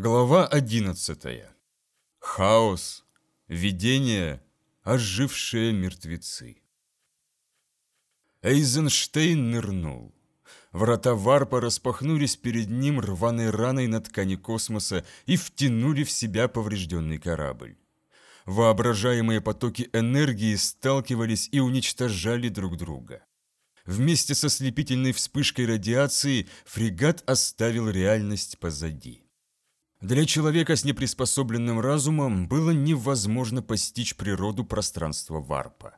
Глава 11. Хаос. Видение. Ожившие мертвецы. Эйзенштейн нырнул. Врата варпа распахнулись перед ним рваной раной на ткани космоса и втянули в себя поврежденный корабль. Воображаемые потоки энергии сталкивались и уничтожали друг друга. Вместе со слепительной вспышкой радиации фрегат оставил реальность позади. Для человека с неприспособленным разумом было невозможно постичь природу пространства варпа.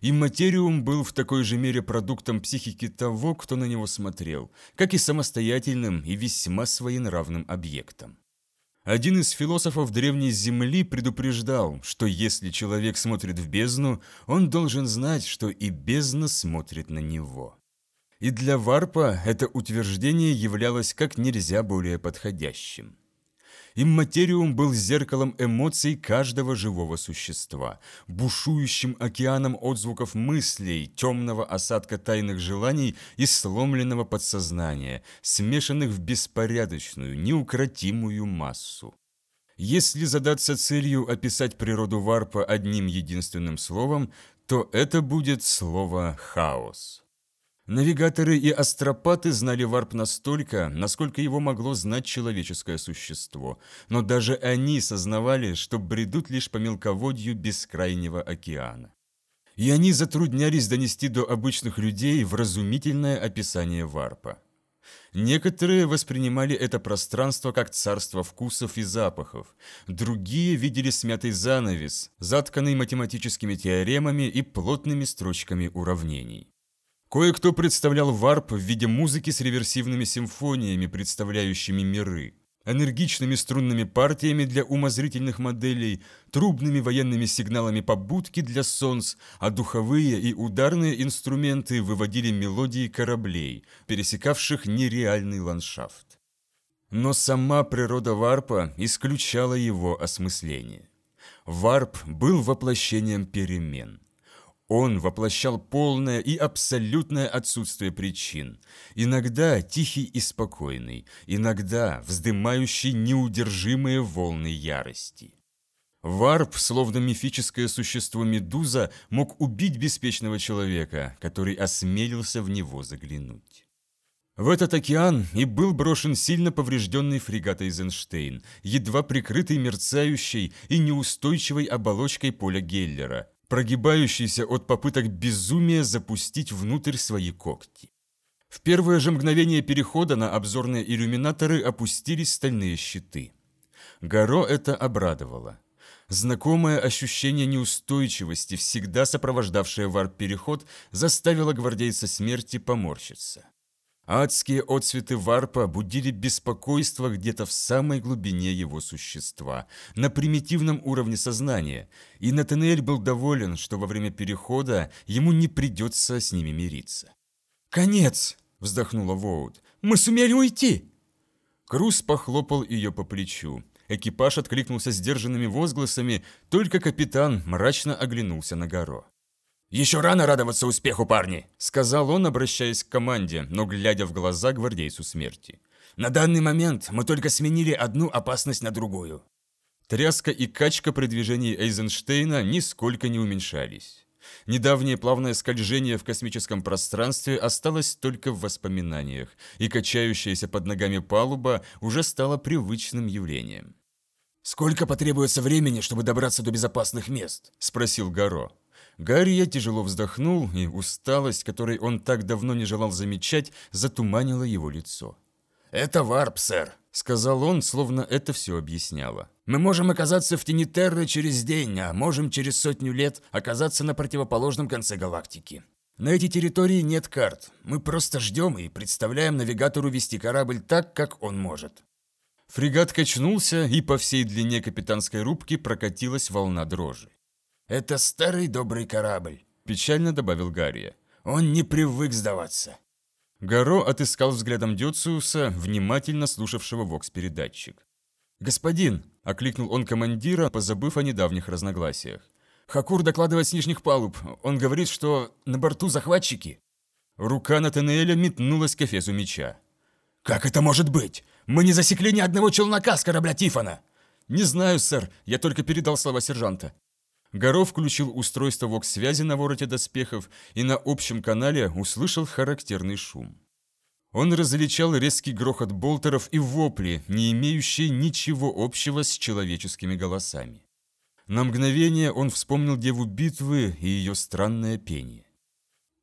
И материум был в такой же мере продуктом психики того, кто на него смотрел, как и самостоятельным и весьма своенравным объектом. Один из философов Древней Земли предупреждал, что если человек смотрит в бездну, он должен знать, что и бездна смотрит на него. И для Варпа это утверждение являлось как нельзя более подходящим. Имматериум был зеркалом эмоций каждого живого существа, бушующим океаном отзвуков мыслей, темного осадка тайных желаний и сломленного подсознания, смешанных в беспорядочную, неукротимую массу. Если задаться целью описать природу варпа одним единственным словом, то это будет слово «хаос». Навигаторы и астропаты знали варп настолько, насколько его могло знать человеческое существо, но даже они сознавали, что бредут лишь по мелководью бескрайнего океана. И они затруднялись донести до обычных людей вразумительное описание варпа. Некоторые воспринимали это пространство как царство вкусов и запахов, другие видели смятый занавес, затканный математическими теоремами и плотными строчками уравнений. Кое-кто представлял варп в виде музыки с реверсивными симфониями, представляющими миры, энергичными струнными партиями для умозрительных моделей, трубными военными сигналами побудки для солнц, а духовые и ударные инструменты выводили мелодии кораблей, пересекавших нереальный ландшафт. Но сама природа варпа исключала его осмысление. Варп был воплощением перемен. Он воплощал полное и абсолютное отсутствие причин, иногда тихий и спокойный, иногда вздымающий неудержимые волны ярости. Варп, словно мифическое существо Медуза, мог убить беспечного человека, который осмелился в него заглянуть. В этот океан и был брошен сильно поврежденный фрегат Эйзенштейн, едва прикрытый мерцающей и неустойчивой оболочкой поля Геллера, прогибающийся от попыток безумия запустить внутрь свои когти. В первое же мгновение перехода на обзорные иллюминаторы опустились стальные щиты. Горо это обрадовало. Знакомое ощущение неустойчивости, всегда сопровождавшее варп-переход, заставило гвардейца смерти поморщиться. Адские отцветы варпа будили беспокойство где-то в самой глубине его существа, на примитивном уровне сознания, и Натанель был доволен, что во время перехода ему не придется с ними мириться. «Конец!» – вздохнула Воут. «Мы сумели уйти!» Круз похлопал ее по плечу. Экипаж откликнулся сдержанными возгласами, только капитан мрачно оглянулся на Горо. «Еще рано радоваться успеху, парни!» – сказал он, обращаясь к команде, но глядя в глаза гвардейцу смерти. «На данный момент мы только сменили одну опасность на другую». Тряска и качка при движении Эйзенштейна нисколько не уменьшались. Недавнее плавное скольжение в космическом пространстве осталось только в воспоминаниях, и качающаяся под ногами палуба уже стала привычным явлением. «Сколько потребуется времени, чтобы добраться до безопасных мест?» – спросил Гаро. Гарри тяжело вздохнул, и усталость, которой он так давно не желал замечать, затуманила его лицо. «Это варп, сэр», — сказал он, словно это все объясняло. «Мы можем оказаться в тени Терры через день, а можем через сотню лет оказаться на противоположном конце галактики. На эти территории нет карт. Мы просто ждем и представляем навигатору вести корабль так, как он может». Фрегат качнулся, и по всей длине капитанской рубки прокатилась волна дрожи. «Это старый добрый корабль», – печально добавил Гарри. «Он не привык сдаваться». Гаро отыскал взглядом Дёциуса, внимательно слушавшего вокс-передатчик. «Господин!» – окликнул он командира, позабыв о недавних разногласиях. «Хакур докладывает с нижних палуб. Он говорит, что на борту захватчики». Рука Натанеэля метнулась к эфесу меча. «Как это может быть? Мы не засекли ни одного челнока с корабля Тифона!» «Не знаю, сэр, я только передал слова сержанта». Горо включил устройство ВОК-связи на вороте доспехов и на общем канале услышал характерный шум. Он различал резкий грохот болтеров и вопли, не имеющие ничего общего с человеческими голосами. На мгновение он вспомнил Деву Битвы и ее странное пение.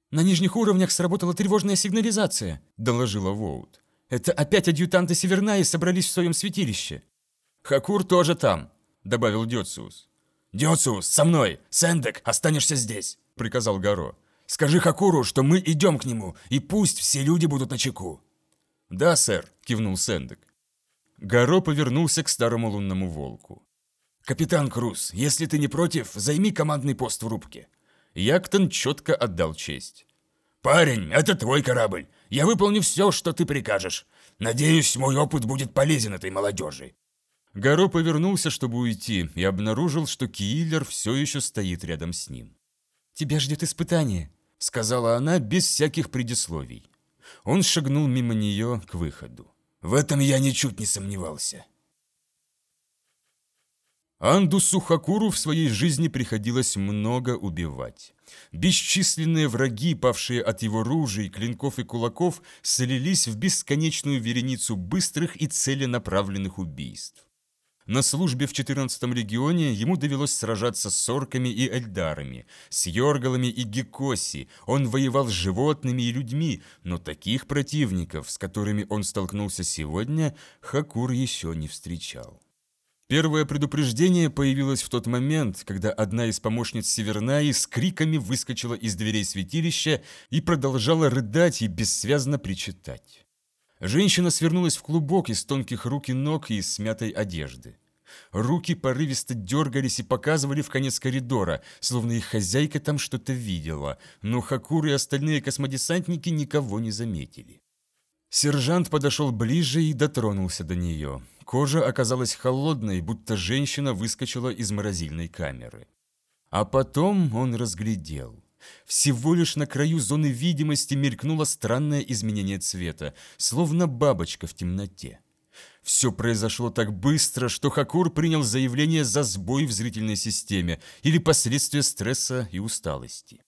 «На нижних уровнях сработала тревожная сигнализация», – доложила Воут. «Это опять адъютанты Севернаи собрались в своем святилище». «Хакур тоже там», – добавил Дёциус. «Дёциус, со мной! Сендек, останешься здесь!» – приказал Гаро. «Скажи Хакуру, что мы идем к нему, и пусть все люди будут на чеку». «Да, сэр», – кивнул Сендек. Гаро повернулся к старому лунному волку. «Капитан Круз, если ты не против, займи командный пост в рубке». Яктон четко отдал честь. «Парень, это твой корабль. Я выполню все, что ты прикажешь. Надеюсь, мой опыт будет полезен этой молодежи». Гаро повернулся, чтобы уйти, и обнаружил, что Киллер все еще стоит рядом с ним. «Тебя ждет испытание», — сказала она без всяких предисловий. Он шагнул мимо нее к выходу. «В этом я ничуть не сомневался». Анду Сухакуру в своей жизни приходилось много убивать. Бесчисленные враги, павшие от его ружей, клинков и кулаков, слились в бесконечную вереницу быстрых и целенаправленных убийств. На службе в 14-м регионе ему довелось сражаться с орками и эльдарами, с йоргалами и гекоси. Он воевал с животными и людьми, но таких противников, с которыми он столкнулся сегодня, Хакур еще не встречал. Первое предупреждение появилось в тот момент, когда одна из помощниц Севернаи с криками выскочила из дверей святилища и продолжала рыдать и бессвязно причитать. Женщина свернулась в клубок из тонких рук и ног и из смятой одежды. Руки порывисто дергались и показывали в конец коридора, словно их хозяйка там что-то видела, но Хакур и остальные космодесантники никого не заметили. Сержант подошел ближе и дотронулся до нее. Кожа оказалась холодной, будто женщина выскочила из морозильной камеры. А потом он разглядел. Всего лишь на краю зоны видимости мелькнуло странное изменение цвета, словно бабочка в темноте. Все произошло так быстро, что Хакур принял заявление за сбой в зрительной системе или последствия стресса и усталости.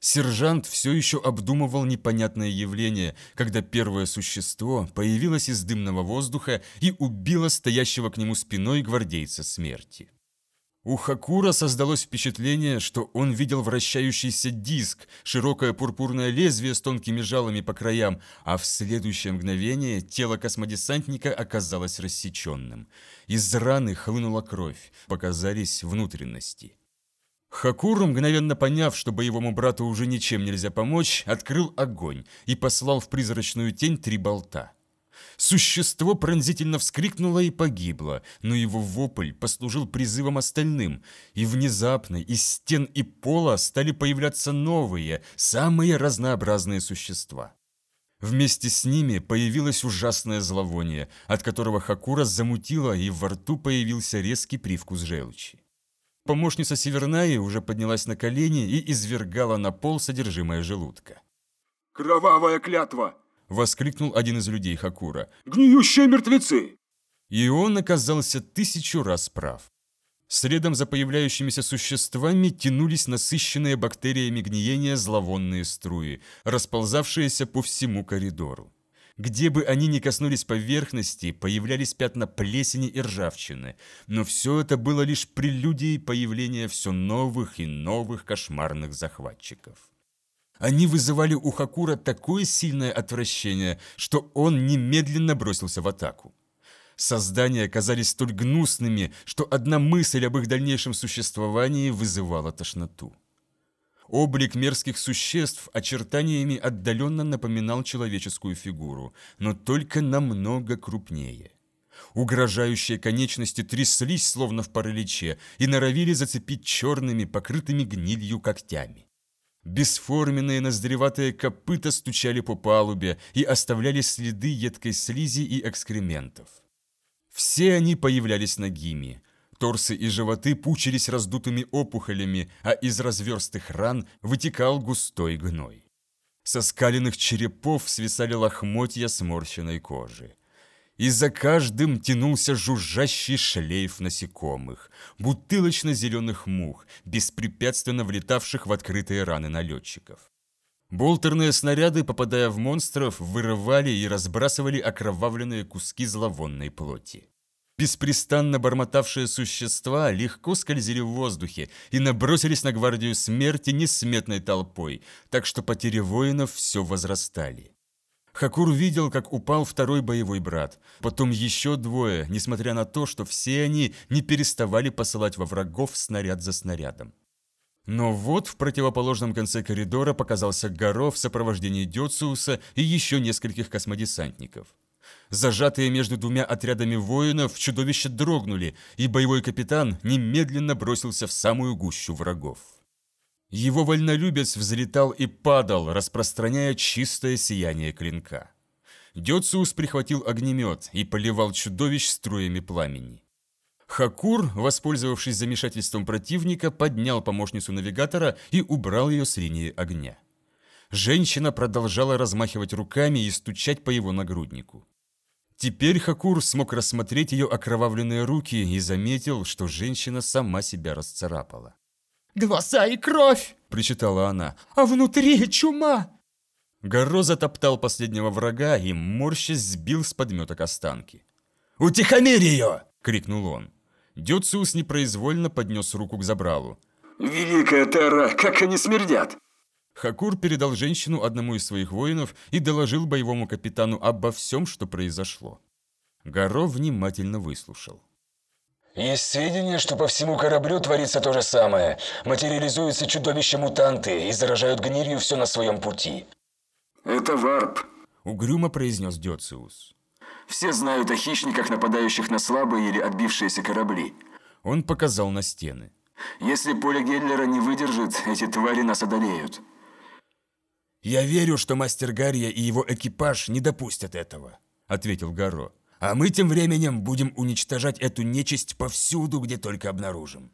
Сержант все еще обдумывал непонятное явление, когда первое существо появилось из дымного воздуха и убило стоящего к нему спиной гвардейца смерти. У Хакура создалось впечатление, что он видел вращающийся диск, широкое пурпурное лезвие с тонкими жалами по краям, а в следующее мгновение тело космодесантника оказалось рассеченным. Из раны хлынула кровь, показались внутренности. Хакур, мгновенно поняв, что боевому брату уже ничем нельзя помочь, открыл огонь и послал в призрачную тень три болта. Существо пронзительно вскрикнуло и погибло, но его вопль послужил призывом остальным, и внезапно из стен и пола стали появляться новые, самые разнообразные существа. Вместе с ними появилось ужасное зловоние, от которого Хакура замутило, и во рту появился резкий привкус желчи. Помощница Севернаи уже поднялась на колени и извергала на пол содержимое желудка. «Кровавая клятва!» – воскликнул один из людей Хакура. «Гниющие мертвецы!» И он оказался тысячу раз прав. Следом за появляющимися существами тянулись насыщенные бактериями гниения зловонные струи, расползавшиеся по всему коридору. Где бы они ни коснулись поверхности, появлялись пятна плесени и ржавчины, но все это было лишь прелюдией появления все новых и новых кошмарных захватчиков. Они вызывали у Хакура такое сильное отвращение, что он немедленно бросился в атаку. Создания казались столь гнусными, что одна мысль об их дальнейшем существовании вызывала тошноту. Облик мерзких существ очертаниями отдаленно напоминал человеческую фигуру, но только намного крупнее. Угрожающие конечности тряслись, словно в параличе, и норовили зацепить черными, покрытыми гнилью когтями. Бесформенные ноздреватые копыта стучали по палубе и оставляли следы едкой слизи и экскрементов. Все они появлялись нагими, Торсы и животы пучились раздутыми опухолями, а из разверстых ран вытекал густой гной. Со скаленных черепов свисали лохмотья сморщенной кожи. И за каждым тянулся жужжащий шлейф насекомых, бутылочно-зеленых мух, беспрепятственно влетавших в открытые раны налетчиков. Болтерные снаряды, попадая в монстров, вырывали и разбрасывали окровавленные куски зловонной плоти. Беспрестанно бормотавшие существа легко скользили в воздухе и набросились на гвардию смерти несметной толпой, так что потери воинов все возрастали. Хакур видел, как упал второй боевой брат, потом еще двое, несмотря на то, что все они не переставали посылать во врагов снаряд за снарядом. Но вот в противоположном конце коридора показался Горо в сопровождении Дёциуса и еще нескольких космодесантников. Зажатые между двумя отрядами воинов, чудовища дрогнули, и боевой капитан немедленно бросился в самую гущу врагов. Его вольнолюбец взлетал и падал, распространяя чистое сияние клинка. Дёциус прихватил огнемет и поливал чудовищ струями пламени. Хакур, воспользовавшись замешательством противника, поднял помощницу навигатора и убрал ее с линии огня. Женщина продолжала размахивать руками и стучать по его нагруднику. Теперь Хакур смог рассмотреть ее окровавленные руки и заметил, что женщина сама себя расцарапала. «Глаза и кровь!» – причитала она. «А внутри чума!» Горо затоптал последнего врага и, морщась, сбил с подметок останки. «Утихомирь ее!» – крикнул он. Дюциус непроизвольно поднес руку к забралу. Великая Терра, как они смердят! Хакур передал женщину одному из своих воинов и доложил боевому капитану обо всем, что произошло. Горо внимательно выслушал. Есть сведения, что по всему кораблю творится то же самое. Материализуются чудовища-мутанты и заражают гнилью все на своем пути. Это варп. Угрюмо произнес Дёциус. Все знают о хищниках, нападающих на слабые или отбившиеся корабли. Он показал на стены. Если поле Геллера не выдержит, эти твари нас одолеют. «Я верю, что мастер Гарья и его экипаж не допустят этого», — ответил Гаро. А мы тем временем будем уничтожать эту нечисть повсюду, где только обнаружим.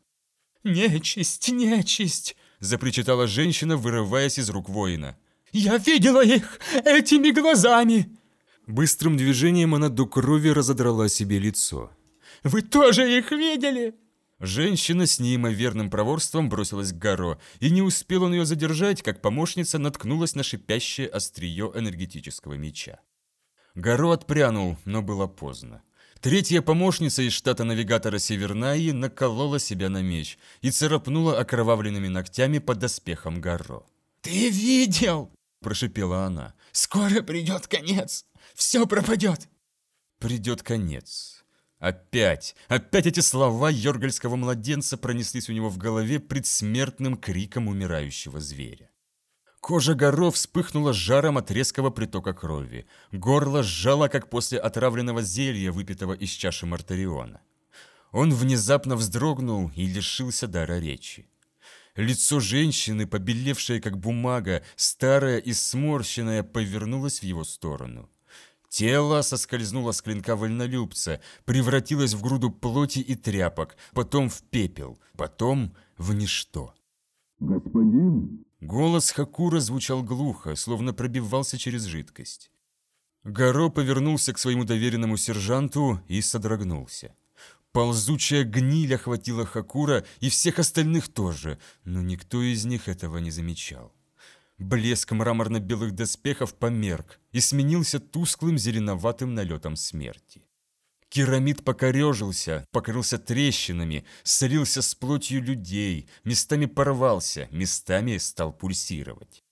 «Нечисть, нечисть!» – запричитала женщина, вырываясь из рук воина. «Я видела их этими глазами!» Быстрым движением она до крови разодрала себе лицо. «Вы тоже их видели?» Женщина с неимоверным проворством бросилась к Гаро, и не успел он ее задержать, как помощница наткнулась на шипящее острие энергетического меча. Горо отпрянул, но было поздно. Третья помощница из штата навигатора Севернаи наколола себя на меч и царапнула окровавленными ногтями под доспехом Гарро. «Ты видел?» – прошипела она. «Скоро придет конец! Все пропадет!» «Придет конец!» Опять, опять эти слова йоргальского младенца пронеслись у него в голове предсмертным криком умирающего зверя. Кожа горов вспыхнула жаром от резкого притока крови. Горло сжало, как после отравленного зелья, выпитого из чаши Мартариона. Он внезапно вздрогнул и лишился дара речи. Лицо женщины, побелевшее как бумага, старое и сморщенное, повернулось в его сторону. Тело соскользнуло с клинка вольнолюбца, превратилось в груду плоти и тряпок, потом в пепел, потом в ничто. «Господин?» Голос Хакура звучал глухо, словно пробивался через жидкость. Горо повернулся к своему доверенному сержанту и содрогнулся. Ползучая гниль охватила Хакура и всех остальных тоже, но никто из них этого не замечал. Блеск мраморно-белых доспехов померк и сменился тусклым зеленоватым налетом смерти. Керамид покорежился, покрылся трещинами, слился с плотью людей, местами порвался, местами стал пульсировать.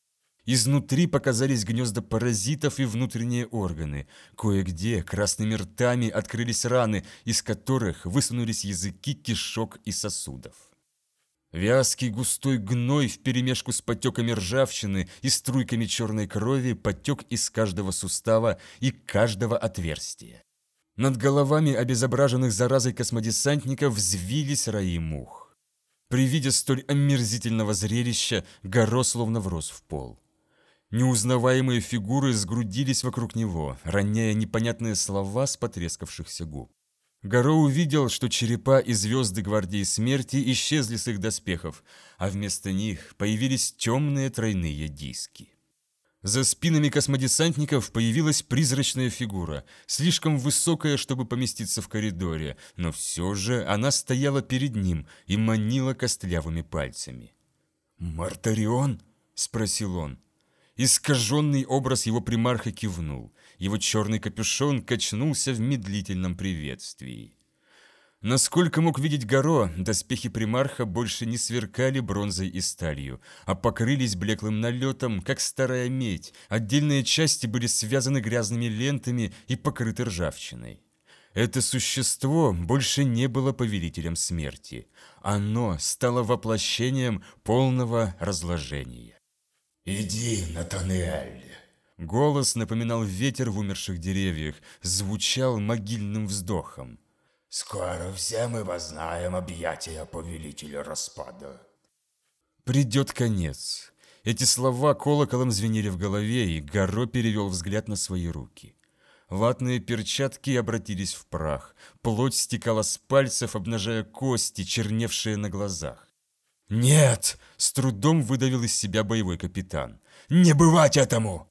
Изнутри показались гнезда паразитов и внутренние органы. Кое-где красными ртами открылись раны, из которых высунулись языки кишок и сосудов. Вязкий густой гной вперемешку с потеками ржавчины и струйками черной крови потек из каждого сустава и каждого отверстия. Над головами обезображенных заразой космодесантников взвились раи мух. При виде столь омерзительного зрелища Горо словно врос в пол. Неузнаваемые фигуры сгрудились вокруг него, роняя непонятные слова с потрескавшихся губ. Горо увидел, что черепа и звезды Гвардии Смерти исчезли с их доспехов, а вместо них появились темные тройные диски. За спинами космодесантников появилась призрачная фигура, слишком высокая, чтобы поместиться в коридоре, но все же она стояла перед ним и манила костлявыми пальцами. «Мартарион?» – спросил он. Искаженный образ его примарха кивнул. Его черный капюшон качнулся в медлительном приветствии. Насколько мог видеть Горо, доспехи примарха больше не сверкали бронзой и сталью, а покрылись блеклым налетом, как старая медь. Отдельные части были связаны грязными лентами и покрыты ржавчиной. Это существо больше не было повелителем смерти. Оно стало воплощением полного разложения. «Иди, Натанель!» Голос напоминал ветер в умерших деревьях, звучал могильным вздохом. Скоро все мы познаем объятия повелителя распада. Придет конец. Эти слова колоколом звенели в голове, и Горо перевел взгляд на свои руки. Латные перчатки обратились в прах, плоть стекала с пальцев, обнажая кости, черневшие на глазах. «Нет!» – с трудом выдавил из себя боевой капитан. «Не бывать этому!»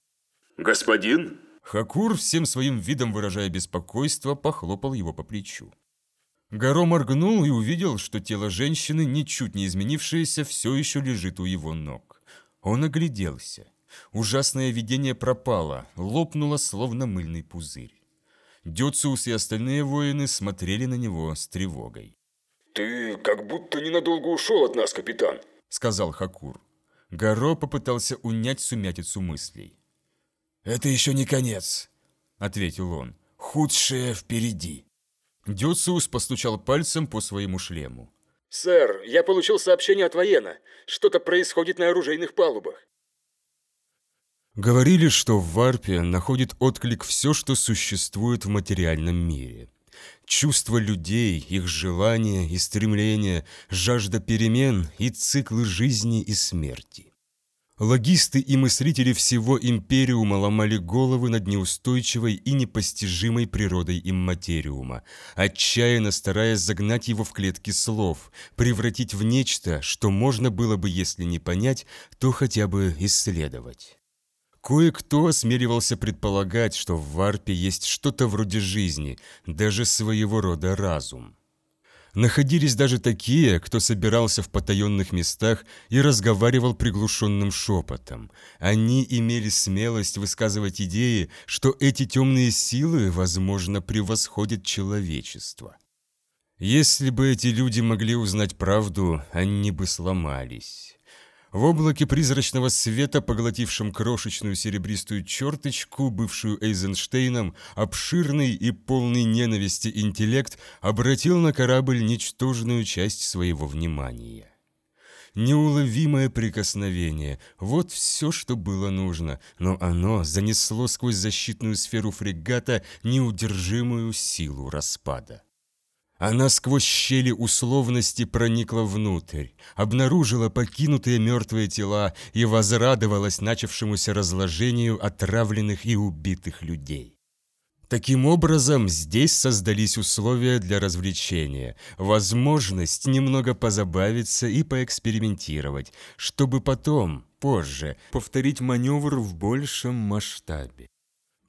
«Господин?» Хакур, всем своим видом выражая беспокойство, похлопал его по плечу. Горо моргнул и увидел, что тело женщины, ничуть не изменившееся, все еще лежит у его ног. Он огляделся. Ужасное видение пропало, лопнуло, словно мыльный пузырь. Дёциус и остальные воины смотрели на него с тревогой. «Ты как будто ненадолго ушел от нас, капитан», — сказал Хакур. Горо попытался унять сумятицу мыслей. «Это еще не конец», — ответил он. «Худшее впереди». Дюциус постучал пальцем по своему шлему. «Сэр, я получил сообщение от воена. Что-то происходит на оружейных палубах». Говорили, что в Варпе находит отклик все, что существует в материальном мире. Чувства людей, их желания и стремления, жажда перемен и циклы жизни и смерти. Логисты и мыслители всего Империума ломали головы над неустойчивой и непостижимой природой имматериума, отчаянно стараясь загнать его в клетки слов, превратить в нечто, что можно было бы, если не понять, то хотя бы исследовать. Кое-кто осмеливался предполагать, что в Варпе есть что-то вроде жизни, даже своего рода разум. Находились даже такие, кто собирался в потаенных местах и разговаривал приглушенным шепотом. Они имели смелость высказывать идеи, что эти темные силы, возможно, превосходят человечество. Если бы эти люди могли узнать правду, они бы сломались. В облаке призрачного света, поглотившем крошечную серебристую черточку, бывшую Эйзенштейном, обширный и полный ненависти интеллект обратил на корабль ничтожную часть своего внимания. Неуловимое прикосновение – вот все, что было нужно, но оно занесло сквозь защитную сферу фрегата неудержимую силу распада. Она сквозь щели условности проникла внутрь, обнаружила покинутые мертвые тела и возрадовалась начавшемуся разложению отравленных и убитых людей. Таким образом, здесь создались условия для развлечения, возможность немного позабавиться и поэкспериментировать, чтобы потом, позже, повторить маневр в большем масштабе.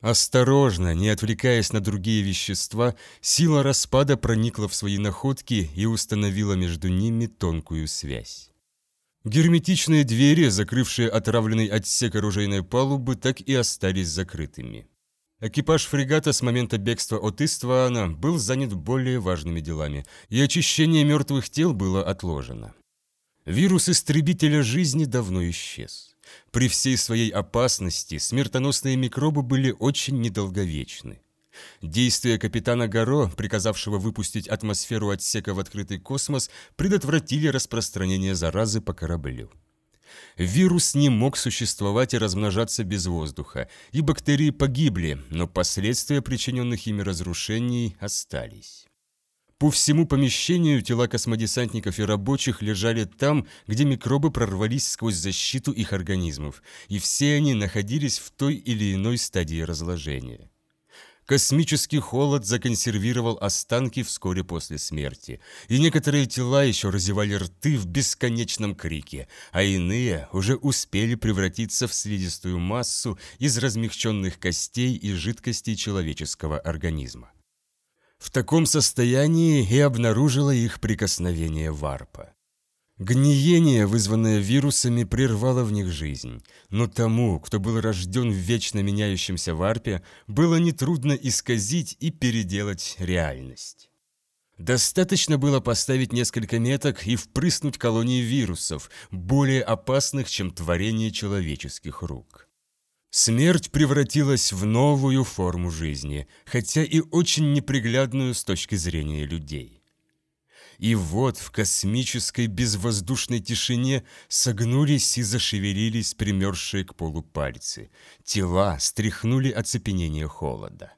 Осторожно, не отвлекаясь на другие вещества, сила распада проникла в свои находки и установила между ними тонкую связь. Герметичные двери, закрывшие отравленный отсек оружейной палубы, так и остались закрытыми. Экипаж фрегата с момента бегства от Иствана был занят более важными делами, и очищение мертвых тел было отложено. Вирус истребителя жизни давно исчез. При всей своей опасности смертоносные микробы были очень недолговечны. Действия капитана Гаро, приказавшего выпустить атмосферу отсека в открытый космос, предотвратили распространение заразы по кораблю. Вирус не мог существовать и размножаться без воздуха, и бактерии погибли, но последствия причиненных ими разрушений остались. По всему помещению тела космодесантников и рабочих лежали там, где микробы прорвались сквозь защиту их организмов, и все они находились в той или иной стадии разложения. Космический холод законсервировал останки вскоре после смерти, и некоторые тела еще разевали рты в бесконечном крике, а иные уже успели превратиться в слизистую массу из размягченных костей и жидкостей человеческого организма. В таком состоянии и обнаружила их прикосновение варпа. Гниение, вызванное вирусами, прервало в них жизнь. Но тому, кто был рожден в вечно меняющемся варпе, было нетрудно исказить и переделать реальность. Достаточно было поставить несколько меток и впрыснуть колонии вирусов, более опасных, чем творение человеческих рук. Смерть превратилась в новую форму жизни, хотя и очень неприглядную с точки зрения людей. И вот в космической безвоздушной тишине согнулись и зашевелились примерзшие к полу пальцы. Тела стряхнули оцепенение холода.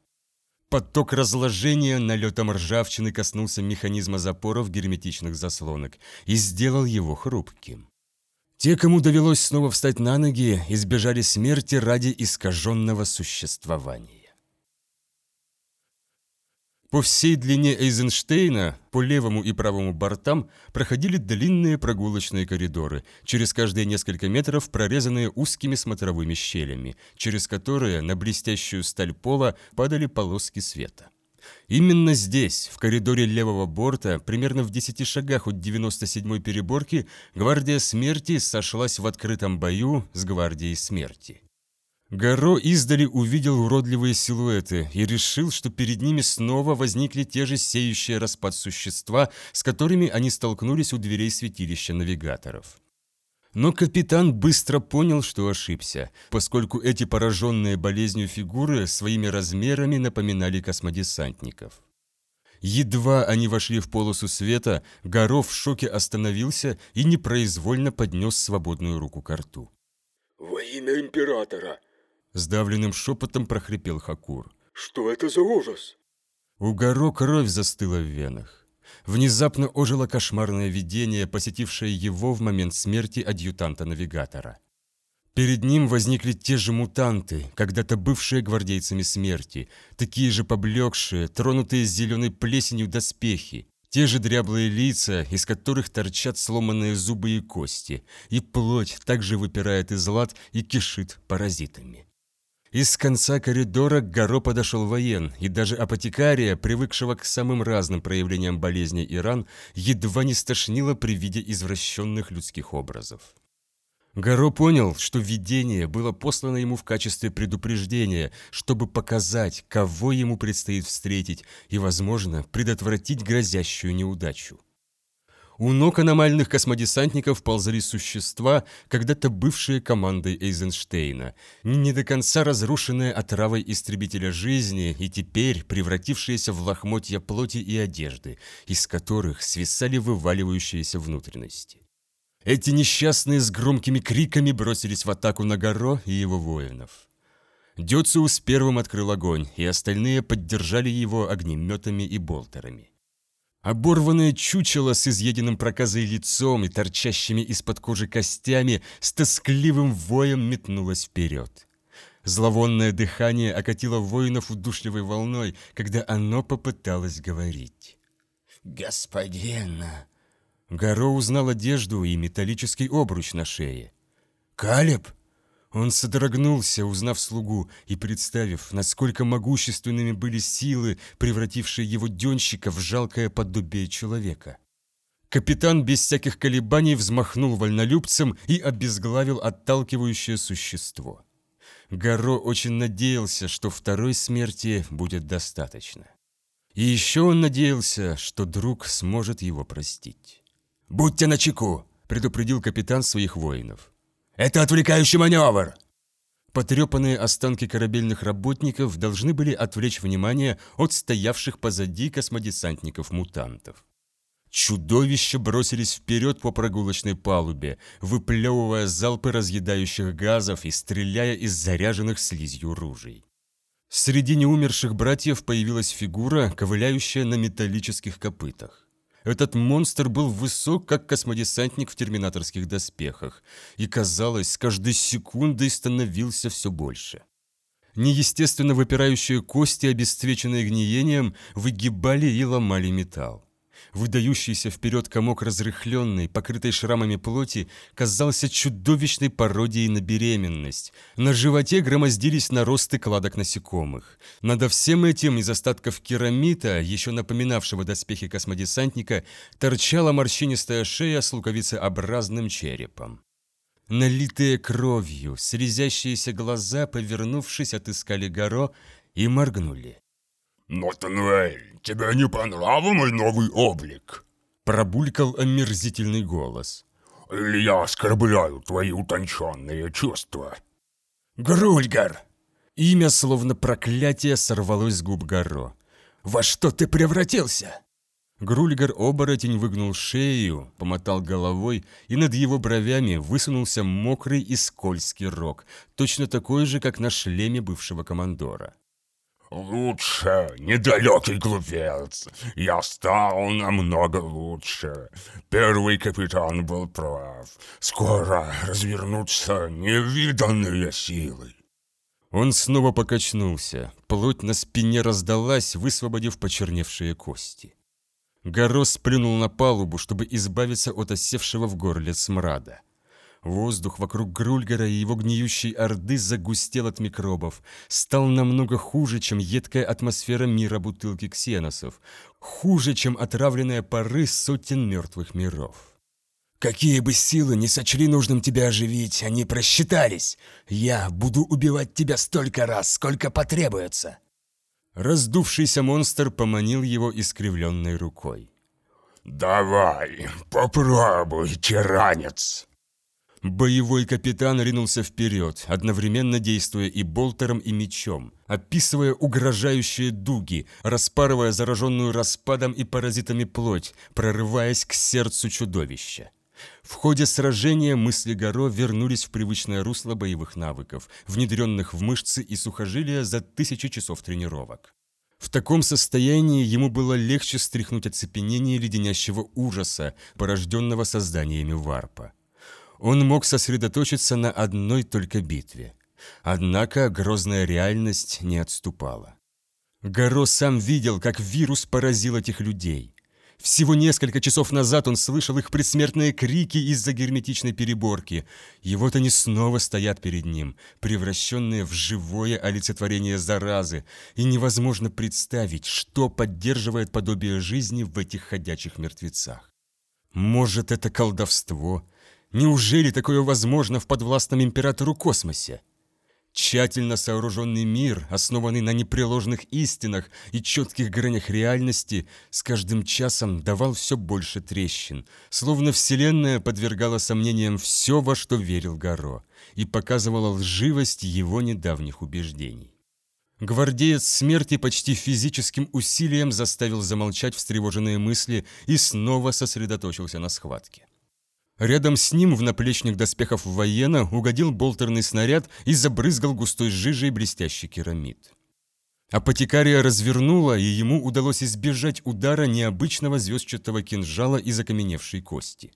Поток разложения налетом ржавчины коснулся механизма запоров герметичных заслонок и сделал его хрупким. Те, кому довелось снова встать на ноги, избежали смерти ради искаженного существования. По всей длине Эйзенштейна, по левому и правому бортам, проходили длинные прогулочные коридоры, через каждые несколько метров прорезанные узкими смотровыми щелями, через которые на блестящую сталь пола падали полоски света. Именно здесь, в коридоре левого борта, примерно в 10 шагах от 97-й переборки, гвардия смерти сошлась в открытом бою с гвардией смерти. Гаро издали увидел уродливые силуэты и решил, что перед ними снова возникли те же сеющие распад существа, с которыми они столкнулись у дверей святилища навигаторов. Но капитан быстро понял, что ошибся, поскольку эти пораженные болезнью фигуры своими размерами напоминали космодесантников. Едва они вошли в полосу света, Гаро в шоке остановился и непроизвольно поднес свободную руку к рту. «Во имя Императора!» Сдавленным шепотом прохрипел Хакур. «Что это за ужас?» У Горо кровь застыла в венах. Внезапно ожило кошмарное видение, посетившее его в момент смерти адъютанта-навигатора. Перед ним возникли те же мутанты, когда-то бывшие гвардейцами смерти, такие же поблекшие, тронутые зеленой плесенью доспехи, те же дряблые лица, из которых торчат сломанные зубы и кости, и плоть также выпирает из лад и кишит паразитами. Из конца коридора к Горо подошел воен, и даже апотекария, привыкшего к самым разным проявлениям болезни и ран, едва не стошнило при виде извращенных людских образов. Горо понял, что видение было послано ему в качестве предупреждения, чтобы показать, кого ему предстоит встретить и, возможно, предотвратить грозящую неудачу. У ног аномальных космодесантников ползали существа, когда-то бывшие командой Эйзенштейна, не до конца разрушенные отравой истребителя жизни и теперь превратившиеся в лохмотья плоти и одежды, из которых свисали вываливающиеся внутренности. Эти несчастные с громкими криками бросились в атаку на Горо и его воинов. Дёциус первым открыл огонь, и остальные поддержали его огнеметами и болтерами. Оборванное чучело с изъеденным проказой лицом и торчащими из-под кожи костями с тоскливым воем метнулось вперед. Зловонное дыхание окатило воинов удушливой волной, когда оно попыталось говорить. «Господин!» Горо узнал одежду и металлический обруч на шее. «Калеб!» Он содрогнулся, узнав слугу, и представив, насколько могущественными были силы, превратившие его денщика в жалкое подобие человека. Капитан без всяких колебаний взмахнул вольнолюбцем и обезглавил отталкивающее существо. Гаро очень надеялся, что второй смерти будет достаточно. И еще он надеялся, что друг сможет его простить. «Будьте начеку!» – предупредил капитан своих воинов. Это отвлекающий маневр!» Потрепанные останки корабельных работников должны были отвлечь внимание от стоявших позади космодесантников-мутантов. Чудовища бросились вперед по прогулочной палубе, выплевывая залпы разъедающих газов и стреляя из заряженных слизью ружей. Среди неумерших братьев появилась фигура, ковыляющая на металлических копытах. Этот монстр был высок, как космодесантник в терминаторских доспехах, и, казалось, с каждой секундой становился все больше. Неестественно выпирающие кости, обесцвеченные гниением, выгибали и ломали металл. Выдающийся вперед комок разрыхленной, покрытой шрамами плоти, казался чудовищной пародией на беременность. На животе громоздились наросты кладок насекомых. Надо всем этим из остатков керамита, еще напоминавшего доспехи космодесантника, торчала морщинистая шея с луковицеобразным черепом. Налитые кровью, срезящиеся глаза, повернувшись, отыскали Горо и моргнули. «Натануэль, тебе не по нраву мой новый облик?» Пробулькал омерзительный голос. «Или я оскорбляю твои утонченные чувства?» «Грульгар!» Имя, словно проклятие, сорвалось с губ Горо. «Во что ты превратился?» Грульгар-оборотень выгнул шею, помотал головой, и над его бровями высунулся мокрый и скользкий рог, точно такой же, как на шлеме бывшего командора. «Лучше, недалекий глупец. Я стал намного лучше. Первый капитан был прав. Скоро развернутся невиданные силы». Он снова покачнулся. Плоть на спине раздалась, высвободив почерневшие кости. Горос сплюнул на палубу, чтобы избавиться от осевшего в горле смрада. Воздух вокруг Грульгара и его гниющей орды загустел от микробов, стал намного хуже, чем едкая атмосфера мира бутылки ксеносов, хуже, чем отравленные пары сотен мертвых миров. Какие бы силы не сочли нужным тебя оживить, они просчитались. Я буду убивать тебя столько раз, сколько потребуется. Раздувшийся монстр поманил его искривленной рукой. «Давай, попробуй, тиранец!» Боевой капитан ринулся вперед, одновременно действуя и болтером, и мечом, описывая угрожающие дуги, распарывая зараженную распадом и паразитами плоть, прорываясь к сердцу чудовища. В ходе сражения мысли Горо вернулись в привычное русло боевых навыков, внедренных в мышцы и сухожилия за тысячи часов тренировок. В таком состоянии ему было легче стряхнуть оцепенение леденящего ужаса, порожденного созданиями варпа он мог сосредоточиться на одной только битве. Однако грозная реальность не отступала. Горо сам видел, как вирус поразил этих людей. Всего несколько часов назад он слышал их предсмертные крики из-за герметичной переборки. И вот они снова стоят перед ним, превращенные в живое олицетворение заразы, и невозможно представить, что поддерживает подобие жизни в этих ходячих мертвецах. Может, это колдовство, Неужели такое возможно в подвластном императору космосе? Тщательно сооруженный мир, основанный на непреложных истинах и четких гранях реальности, с каждым часом давал все больше трещин, словно Вселенная подвергала сомнениям все, во что верил Гаро, и показывала лживость его недавних убеждений. Гвардеец смерти почти физическим усилием заставил замолчать встревоженные мысли и снова сосредоточился на схватке. Рядом с ним в наплечник доспехов воена угодил болтерный снаряд и забрызгал густой жижей блестящий керамид. Апотекария развернула, и ему удалось избежать удара необычного звездчатого кинжала из окаменевшей кости.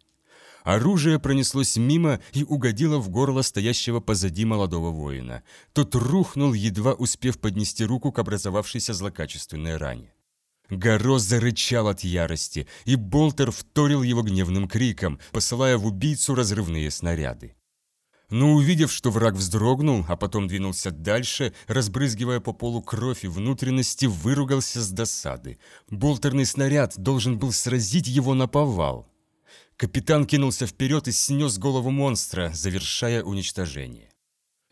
Оружие пронеслось мимо и угодило в горло стоящего позади молодого воина. Тот рухнул, едва успев поднести руку к образовавшейся злокачественной ране. Горо зарычал от ярости, и Болтер вторил его гневным криком, посылая в убийцу разрывные снаряды. Но увидев, что враг вздрогнул, а потом двинулся дальше, разбрызгивая по полу кровь и внутренности, выругался с досады. Болтерный снаряд должен был сразить его на повал. Капитан кинулся вперед и снес голову монстра, завершая уничтожение.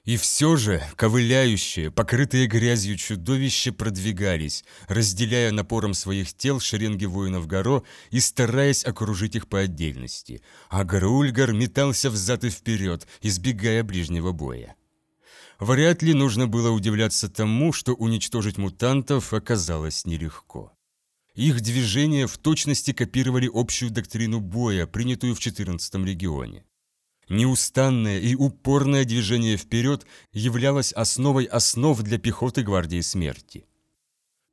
И все же ковыляющие, покрытые грязью чудовища продвигались, разделяя напором своих тел шеренги воинов Горо и стараясь окружить их по отдельности. А Гарульгар метался взад и вперед, избегая ближнего боя. Вряд ли нужно было удивляться тому, что уничтожить мутантов оказалось нелегко. Их движения в точности копировали общую доктрину боя, принятую в 14 регионе. Неустанное и упорное движение вперед являлось основой основ для пехоты Гвардии Смерти.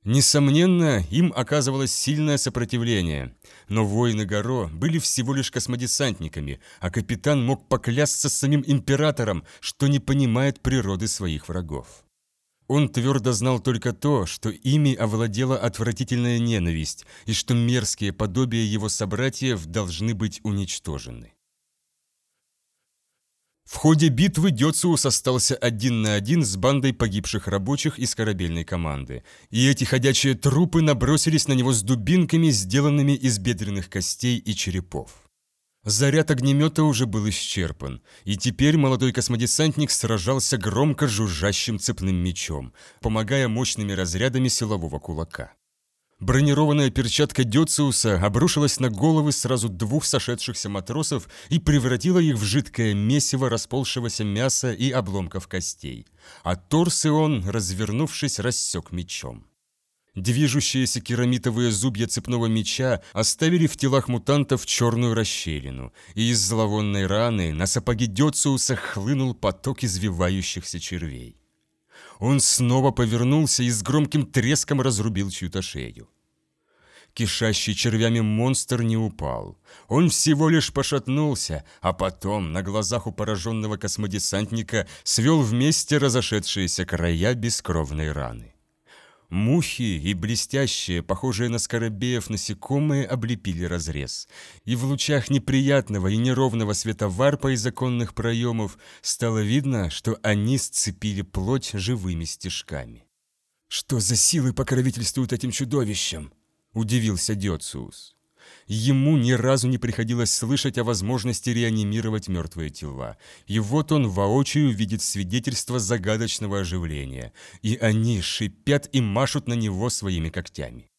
Несомненно, им оказывалось сильное сопротивление, но воины Горо были всего лишь космодесантниками, а капитан мог поклясться самим императором, что не понимает природы своих врагов. Он твердо знал только то, что ими овладела отвратительная ненависть и что мерзкие подобия его собратьев должны быть уничтожены. В ходе битвы Дёциус остался один на один с бандой погибших рабочих из корабельной команды, и эти ходячие трупы набросились на него с дубинками, сделанными из бедренных костей и черепов. Заряд огнемета уже был исчерпан, и теперь молодой космодесантник сражался громко жужжащим цепным мечом, помогая мощными разрядами силового кулака. Бронированная перчатка Дёциуса обрушилась на головы сразу двух сошедшихся матросов и превратила их в жидкое месиво расползшегося мяса и обломков костей, а торсы он, развернувшись, рассек мечом. Движущиеся керамитовые зубья цепного меча оставили в телах мутантов черную расщелину, и из зловонной раны на сапоги Дёциуса хлынул поток извивающихся червей. Он снова повернулся и с громким треском разрубил чью-то шею. Кишащий червями монстр не упал. Он всего лишь пошатнулся, а потом на глазах у пораженного космодесантника свел вместе разошедшиеся края бескровной раны. Мухи и блестящие, похожие на скоробеев насекомые, облепили разрез. И в лучах неприятного и неровного света варпа из законных проемов стало видно, что они сцепили плоть живыми стежками. «Что за силы покровительствуют этим чудовищам?» – удивился Диоциус. Ему ни разу не приходилось слышать о возможности реанимировать мертвые тела. И вот он воочию видит свидетельство загадочного оживления. И они шипят и машут на него своими когтями.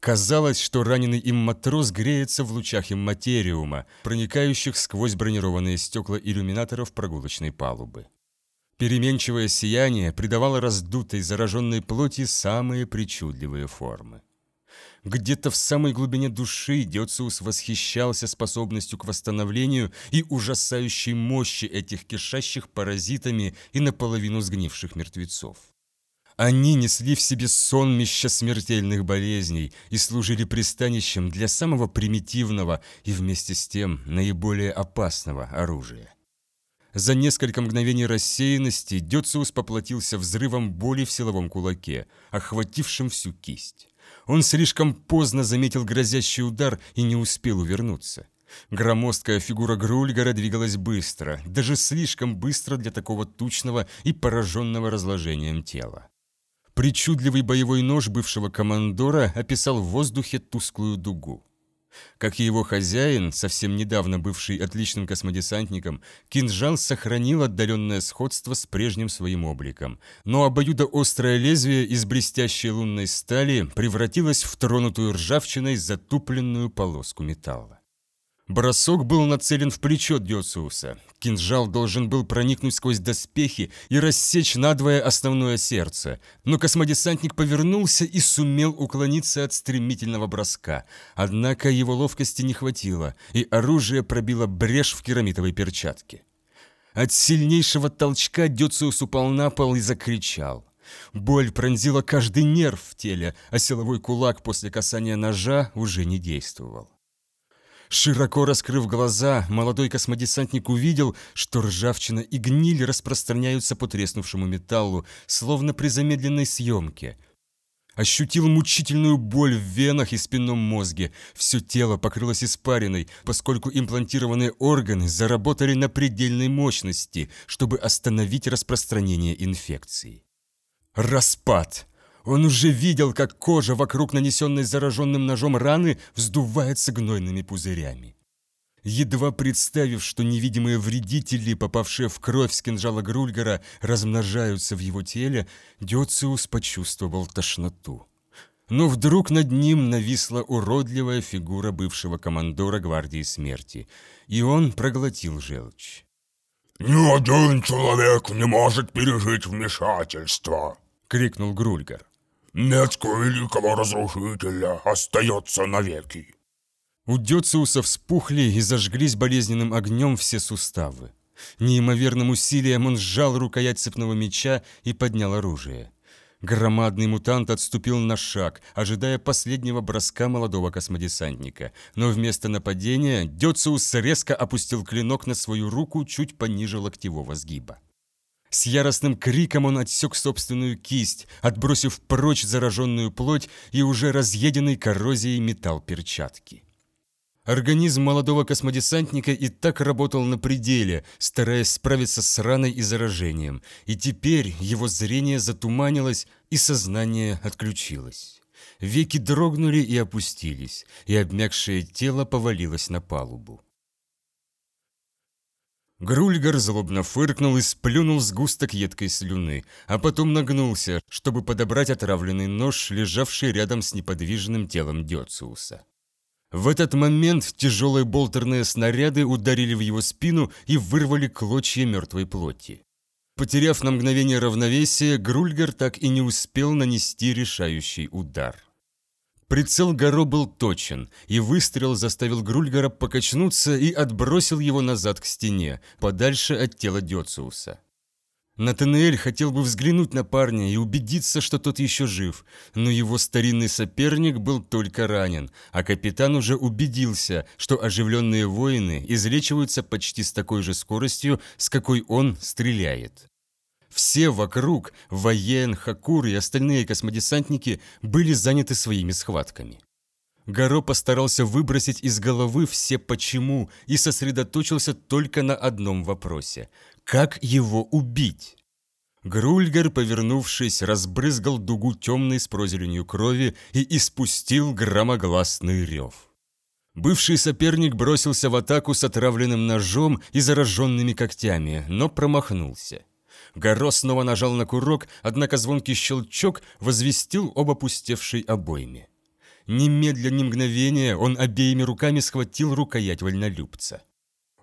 Казалось, что раненый им матрос греется в лучах имматериума, проникающих сквозь бронированные стекла иллюминаторов прогулочной палубы. Переменчивое сияние придавало раздутой, зараженной плоти самые причудливые формы. Где-то в самой глубине души Дёциус восхищался способностью к восстановлению и ужасающей мощи этих кишащих паразитами и наполовину сгнивших мертвецов. Они несли в себе сонмища смертельных болезней и служили пристанищем для самого примитивного и вместе с тем наиболее опасного оружия. За несколько мгновений рассеянности Дёциус поплатился взрывом боли в силовом кулаке, охватившим всю кисть. Он слишком поздно заметил грозящий удар и не успел увернуться. Громоздкая фигура Грульгара двигалась быстро, даже слишком быстро для такого тучного и пораженного разложением тела. Причудливый боевой нож бывшего командора описал в воздухе тусклую дугу. Как и его хозяин, совсем недавно бывший отличным космодесантником, кинжал сохранил отдаленное сходство с прежним своим обликом, но обоюдоострое лезвие из блестящей лунной стали превратилось в тронутую ржавчиной затупленную полоску металла. Бросок был нацелен в плечо Диоциуса. Кинжал должен был проникнуть сквозь доспехи и рассечь надвое основное сердце. Но космодесантник повернулся и сумел уклониться от стремительного броска. Однако его ловкости не хватило, и оружие пробило брешь в керамитовой перчатке. От сильнейшего толчка Диоциус упал на пол и закричал. Боль пронзила каждый нерв в теле, а силовой кулак после касания ножа уже не действовал. Широко раскрыв глаза, молодой космодесантник увидел, что ржавчина и гниль распространяются по треснувшему металлу, словно при замедленной съемке. Ощутил мучительную боль в венах и спинном мозге. Все тело покрылось испариной, поскольку имплантированные органы заработали на предельной мощности, чтобы остановить распространение инфекции. Распад! Он уже видел, как кожа вокруг нанесенной зараженным ножом раны вздувается гнойными пузырями. Едва представив, что невидимые вредители, попавшие в кровь с кинжала Грульгара, размножаются в его теле, Диоциус почувствовал тошноту. Но вдруг над ним нависла уродливая фигура бывшего командора Гвардии Смерти, и он проглотил желчь. «Ни один человек не может пережить вмешательство!» — крикнул Грульгар. Метка великого разрушителя остается навеки. У Дёциуса вспухли и зажглись болезненным огнем все суставы. Неимоверным усилием он сжал рукоять цепного меча и поднял оружие. Громадный мутант отступил на шаг, ожидая последнего броска молодого космодесантника. Но вместо нападения Дёциус резко опустил клинок на свою руку чуть пониже локтевого сгиба. С яростным криком он отсек собственную кисть, отбросив прочь зараженную плоть и уже разъеденный коррозией металл перчатки. Организм молодого космодесантника и так работал на пределе, стараясь справиться с раной и заражением, и теперь его зрение затуманилось и сознание отключилось. Веки дрогнули и опустились, и обмякшее тело повалилось на палубу. Грульгар злобно фыркнул и сплюнул сгусток едкой слюны, а потом нагнулся, чтобы подобрать отравленный нож, лежавший рядом с неподвижным телом Дёциуса. В этот момент тяжелые болтерные снаряды ударили в его спину и вырвали клочья мертвой плоти. Потеряв на мгновение равновесие, Грульгар так и не успел нанести решающий удар. Прицел Горо был точен, и выстрел заставил Грульгара покачнуться и отбросил его назад к стене, подальше от тела Дёциуса. Натанаэль хотел бы взглянуть на парня и убедиться, что тот еще жив, но его старинный соперник был только ранен, а капитан уже убедился, что оживленные воины излечиваются почти с такой же скоростью, с какой он стреляет. Все вокруг, Воен, Хакур и остальные космодесантники, были заняты своими схватками. Горо постарался выбросить из головы все «почему» и сосредоточился только на одном вопросе – как его убить? Грульгар, повернувшись, разбрызгал дугу темной с прозеленью крови и испустил громогласный рев. Бывший соперник бросился в атаку с отравленным ножом и зараженными когтями, но промахнулся. Горо снова нажал на курок, однако звонкий щелчок возвестил об опустевшей обойме. Немедля ни мгновения он обеими руками схватил рукоять вольнолюбца.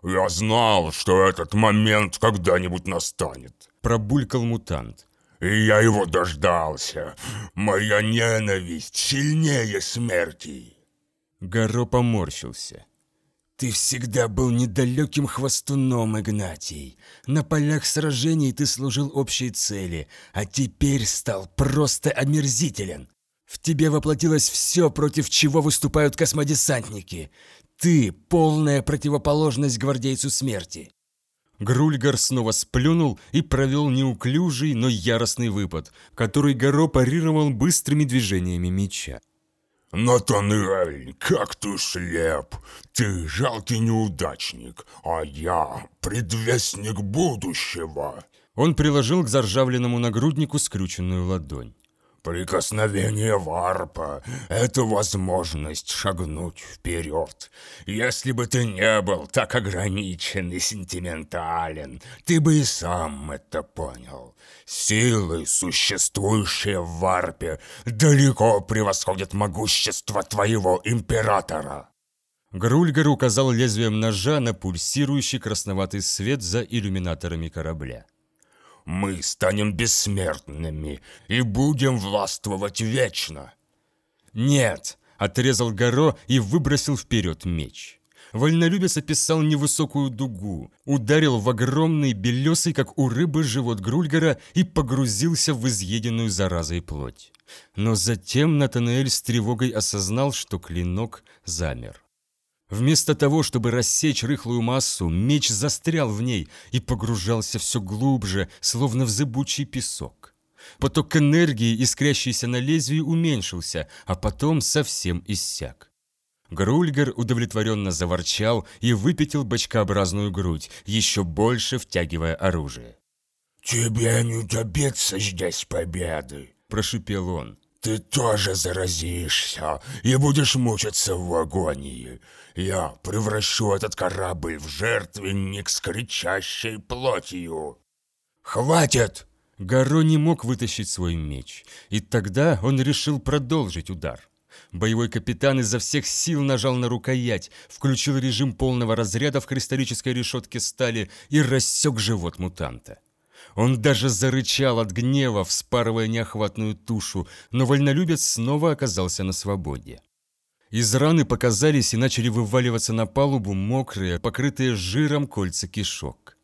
«Я знал, что этот момент когда-нибудь настанет», – пробулькал мутант. «И я его дождался. Моя ненависть сильнее смерти». Горо поморщился. «Ты всегда был недалеким хвостуном, Игнатий. На полях сражений ты служил общей цели, а теперь стал просто омерзителен. В тебе воплотилось все, против чего выступают космодесантники. Ты – полная противоположность гвардейцу смерти. Грульгар снова сплюнул и провел неуклюжий, но яростный выпад, который Горо парировал быстрыми движениями меча. «Натанель, как ты слеп! Ты жалкий неудачник, а я предвестник будущего!» Он приложил к заржавленному нагруднику скрюченную ладонь. Прикосновение варпа — это возможность шагнуть вперед. Если бы ты не был так ограничен и сентиментален, ты бы и сам это понял. Силы, существующие в варпе, далеко превосходят могущество твоего императора. Грульгар указал лезвием ножа на пульсирующий красноватый свет за иллюминаторами корабля мы станем бессмертными и будем властвовать вечно». «Нет!» – отрезал Горо и выбросил вперед меч. Вольнолюбец описал невысокую дугу, ударил в огромный белесый, как у рыбы, живот Грульгара и погрузился в изъеденную заразой плоть. Но затем Натанаэль с тревогой осознал, что клинок замер. Вместо того, чтобы рассечь рыхлую массу, меч застрял в ней и погружался все глубже, словно в зыбучий песок. Поток энергии, искрящийся на лезвии, уменьшился, а потом совсем иссяк. Грульгар удовлетворенно заворчал и выпятил бочкообразную грудь, еще больше втягивая оружие. «Тебе не добиться здесь победы», – прошипел он. «Ты тоже заразишься и будешь мучиться в агонии. Я превращу этот корабль в жертвенник с кричащей плотью. Хватит! Гаро не мог вытащить свой меч, и тогда он решил продолжить удар. Боевой капитан изо всех сил нажал на рукоять, включил режим полного разряда в кристаллической решетке стали и рассек живот мутанта. Он даже зарычал от гнева, вспарывая неохватную тушу, но вольнолюбец снова оказался на свободе. Из раны показались и начали вываливаться на палубу мокрые, покрытые жиром кольца кишок.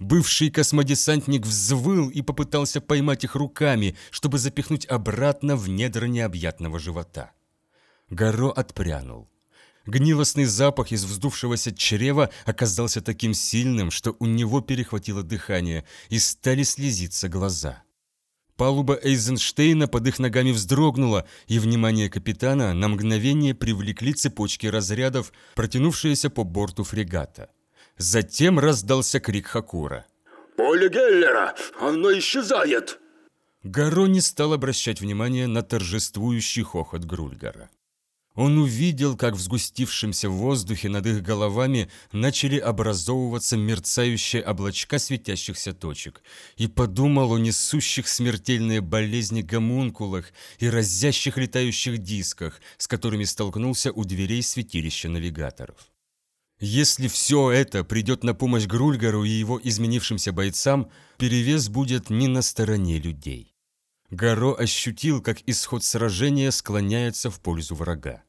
Бывший космодесантник взвыл и попытался поймать их руками, чтобы запихнуть обратно в недра необъятного живота. Горо отпрянул. Гнилостный запах из вздувшегося чрева оказался таким сильным, что у него перехватило дыхание и стали слезиться глаза. Палуба Эйзенштейна под их ногами вздрогнула, и внимание капитана на мгновение привлекли цепочки разрядов, протянувшиеся по борту фрегата. Затем раздался крик Хакура. «Поле Геллера! Оно исчезает!» Гаро не стал обращать внимание на торжествующий хохот Грульгара. Он увидел, как в сгустившемся воздухе над их головами начали образовываться мерцающие облачка светящихся точек, и подумал о несущих смертельные болезни гомункулах и разящих летающих дисках, с которыми столкнулся у дверей святилища навигаторов. Если все это придет на помощь Грульгару и его изменившимся бойцам, перевес будет не на стороне людей. Гаро ощутил, как исход сражения склоняется в пользу врага.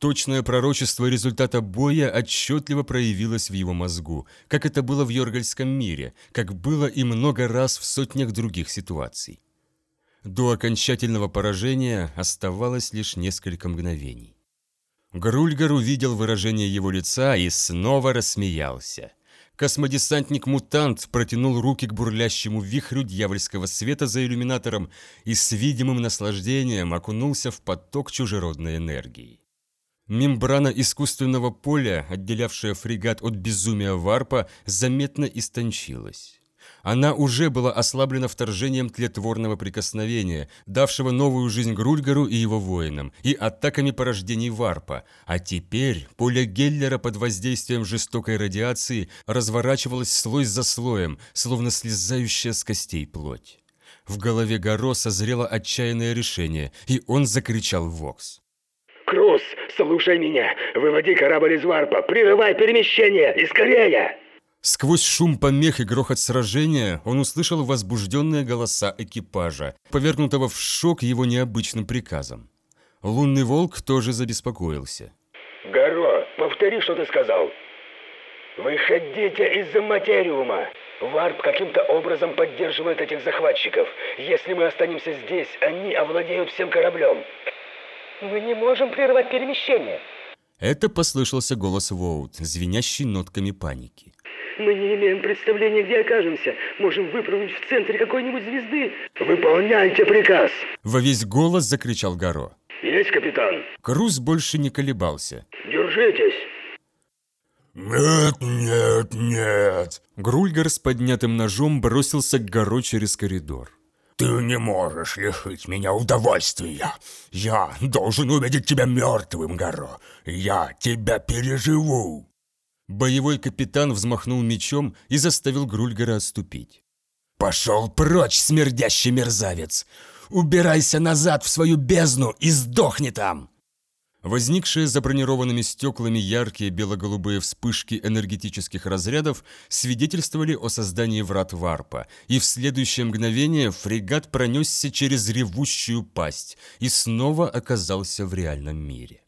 Точное пророчество результата боя отчетливо проявилось в его мозгу, как это было в Йоргальском мире, как было и много раз в сотнях других ситуаций. До окончательного поражения оставалось лишь несколько мгновений. Грульгар увидел выражение его лица и снова рассмеялся. Космодесантник-мутант протянул руки к бурлящему вихрю дьявольского света за иллюминатором и с видимым наслаждением окунулся в поток чужеродной энергии. Мембрана искусственного поля, отделявшая фрегат от безумия варпа, заметно истончилась. Она уже была ослаблена вторжением тлетворного прикосновения, давшего новую жизнь Грульгару и его воинам, и атаками порождений варпа, а теперь поле Геллера под воздействием жестокой радиации разворачивалось слой за слоем, словно слезающая с костей плоть. В голове Гаро созрело отчаянное решение, и он закричал Вокс. «Круз, слушай меня! Выводи корабль из варпа! Прерывай перемещение! И скорее!» Сквозь шум помех и грохот сражения он услышал возбужденные голоса экипажа, повергнутого в шок его необычным приказом. Лунный волк тоже забеспокоился. «Горо, повтори, что ты сказал!» «Выходите из материума! Варп каким-то образом поддерживает этих захватчиков. Если мы останемся здесь, они овладеют всем кораблем. Мы не можем прервать перемещение. Это послышался голос Воут, звенящий нотками паники. Мы не имеем представления, где окажемся. Можем выпрыгнуть в центре какой-нибудь звезды. Выполняйте приказ. Во весь голос закричал Гаро. Есть, капитан. Круз больше не колебался. Держитесь. «Нет, нет, нет!» Грульгар с поднятым ножом бросился к Гаро через коридор. «Ты не можешь лишить меня удовольствия! Я должен увидеть тебя мертвым, Гаро! Я тебя переживу!» Боевой капитан взмахнул мечом и заставил Грульгара отступить. «Пошел прочь, смердящий мерзавец! Убирайся назад в свою бездну и сдохни там!» Возникшие за бронированными стеклами яркие бело-голубые вспышки энергетических разрядов свидетельствовали о создании врат варпа, и в следующее мгновение фрегат пронесся через ревущую пасть и снова оказался в реальном мире.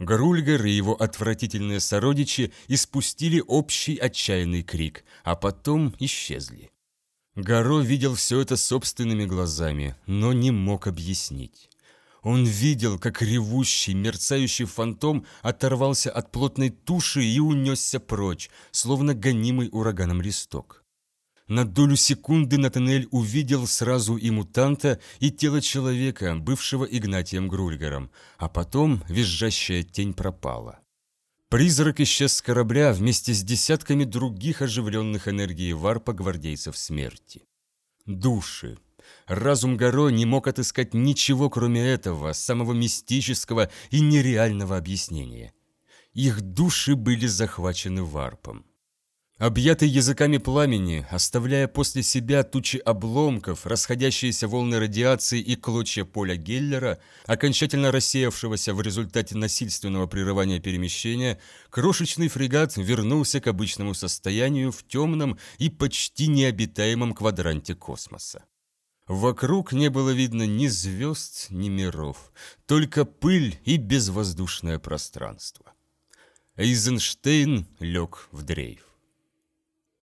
Грульгар и его отвратительные сородичи испустили общий отчаянный крик, а потом исчезли. Гаро видел все это собственными глазами, но не мог объяснить. Он видел, как ревущий, мерцающий фантом оторвался от плотной туши и унесся прочь, словно гонимый ураганом листок. На долю секунды Натанель увидел сразу и мутанта, и тело человека, бывшего Игнатием Грульгаром, а потом визжащая тень пропала. Призрак исчез с корабля вместе с десятками других оживленных энергией варпа гвардейцев смерти. Души, Разум Горо не мог отыскать ничего, кроме этого, самого мистического и нереального объяснения. Их души были захвачены варпом. Объятый языками пламени, оставляя после себя тучи обломков, расходящиеся волны радиации и клочья поля Геллера, окончательно рассеявшегося в результате насильственного прерывания перемещения, крошечный фрегат вернулся к обычному состоянию в темном и почти необитаемом квадранте космоса. Вокруг не было видно ни звезд, ни миров, только пыль и безвоздушное пространство. Эйзенштейн лег в дрейф.